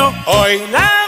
camino, hoy la